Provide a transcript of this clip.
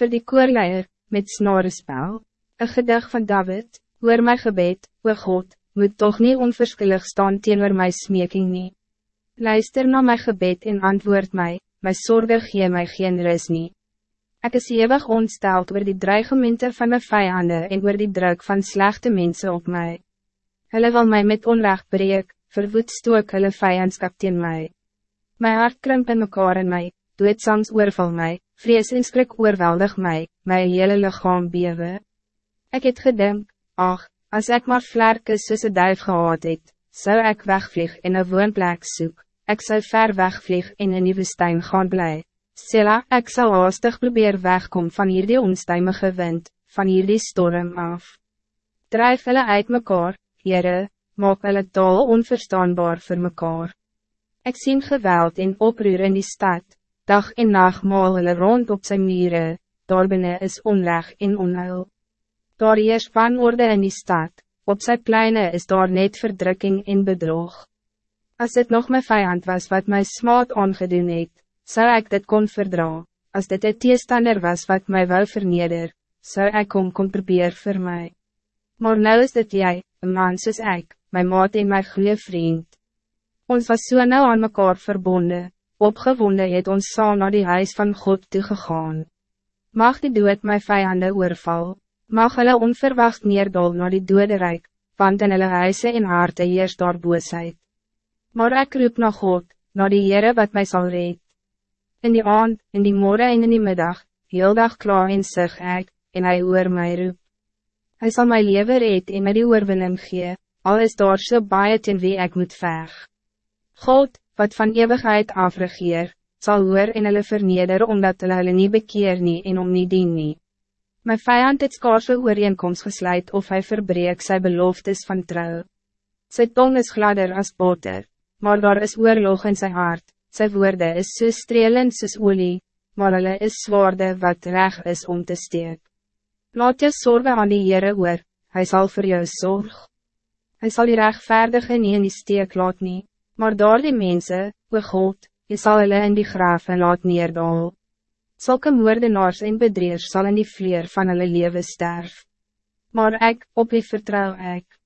voor die koorleier, met snorespel, een gedig van David, hoor my gebed, o God, moet toch niet onverschillig staan teenoor my smeking nie. Luister naar my gebed en antwoord mij, my zorgen gee my geen rus nie. Ek is eeuwig ontsteld oor die dreigemente van my vijanden en oor die druk van slechte mensen op mij. Hulle wil mij met onrecht breek, verwoed stook hulle vijandskap teen my. My hart krimp in mekaar in my, doodsams oorval my, vrees en skrik oorweldig my, my hele lichaam bewe. Ik het gedink, ach, als ik maar vlerkes soos een duif gehad het, zou ik wegvlieg in een woonplek soek, ik zou ver wegvlieg in een nieuwe steen gaan blij. Sela, ik zal haastig probeer wegkom van hierdie onstuimige wind, van hierdie storm af. Drijf hulle uit mekaar, Heere, maak hulle taal onverstaanbaar voor mekaar. Ik zie geweld en oproer in die stad, dag en nacht maal hulle rond op zijn mieren, daar is onrecht en onheil. Daar is wanorde in die stad, op zijn pleinen is daar net verdrukking en bedrog. Als het nog mijn vijand was wat mij smaad aangedoen het, zou ik dit kon verdra. Als dit een teestander was wat mij wel verneder, zou ik kom kon probeer voor mij. Maar nou is dit jij, een man soos ek, my maat en my goeie vriend. Ons was so nou aan mekaar verbonden, opgewonde het ons saam naar die huis van God toegegaan. Mag die dood my vijanden oorval, mag hulle onverwacht neerdol naar die dode rijk, want in hulle huise en harte heers daar boosheid. Maar ek roep na God, na die Heere wat mij zal red. In die aand, in die morgen en in die middag, heel dag klaar en sig ek, en hy oor my roep. Hij zal my leven red en my die oorwinning gee, al is daar so baie ten wie ek moet veg. God, wat van eeuwigheid afregeer, zal hoor en hulle verneder omdat hulle hulle nie bekeer nie en om nie dien nie. My vijand het skaarse ooreenkomst gesluit of hij verbreek sy beloftes van trouw. Sy tong is gladder als boter, maar daar is oorlog in sy hart, sy woorde is so strelend soos olie, maar hulle is zwaarde wat reg is om te steek. Laat je zorgen aan die Heere oor, hy sal voor jou zorg. Hij zal die rechtvaardige nie in die steek laat nie, maar daar die mense, o God, je zal hulle in die graven laat neerdal. Zulke moordenaars en bedreers zal in die vleer van hulle leven sterf. Maar ik, op je vertrouw ik.